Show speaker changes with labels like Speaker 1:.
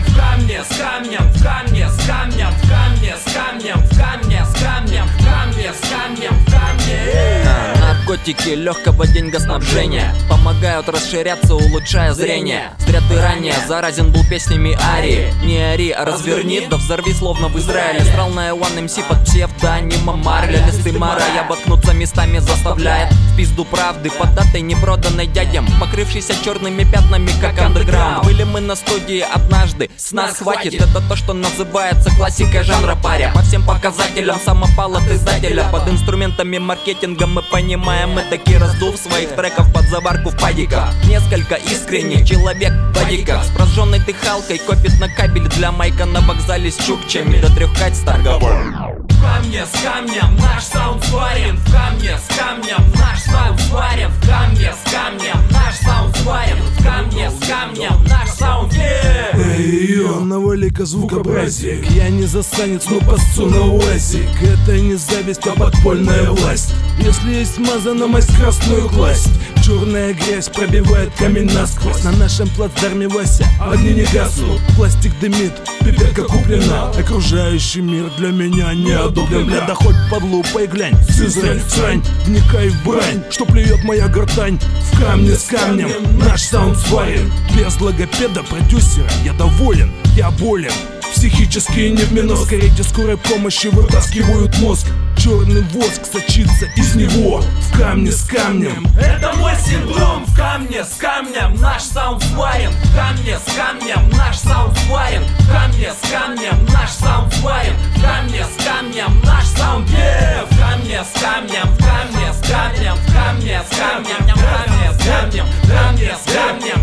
Speaker 1: в камне,
Speaker 2: с камнем, в камне, с камнем, в камне, с камнем, в камне, с камнем, Наркотики легкого деньгоснабжения. Помогают расширяться, улучшая зрение. Зря ты ранее заразен был песнями Ари. Не ори, а разверни, да взорви словно в Израиле. Срал на One MC под псевдонимом Марля Листы Марая воткнуться местами заставляет В пизду правды. Под датой не проданной дядям Покрывшийся черными пятнами, как андеграунд. Были мы на студии однажды, с нас хватит. Это то, что называется классикой жанра паря. По всем показателям самопал от издателя Под инструментами маркетинга мы понимаем Мы таки раздув своих треков под заварку в падиках Несколько искренних человек в бодиках С прожженной дыхалкой копит на кабель для майка на вокзале с чукчами. До трех кать с торговой камне, с камнем наш саунд сварен. В камне, с камнем наш саунд сварен. В камне, с
Speaker 3: йо, навали-ка звукобразик Я не застанец, но пасцу на УАЗик. Это не зависть, а подпольная власть. Если есть маза на масть красную класть Черная грязь пробивает камень насквозь. На нашем плацдарме Вася огни не гаснут. Пластик дымит, пипетка куплена. Окружающий мир для меня не одобрен. Бля, да хоть под лупой глянь, Сызрань, срань Вникай в брань, что плюет моя гортань? В камне с камнем. Наш саунд сварен. Без логопеда, продюсера я доволен, я болен Психически не в минус Скорее скорой помощи вытаскивают мозг Черный воск сочится из него В камне с камнем
Speaker 1: Это мой синдром В камне с камнем Наш саунд
Speaker 2: сварен В камне с камнем Наш саунд сварен В камне с камнем Наш саунд сварен В камне с камнем Наш саунд yeah! В камне с камнем В камне с камнем В камне с камнем В камне с камнем В камне с камнем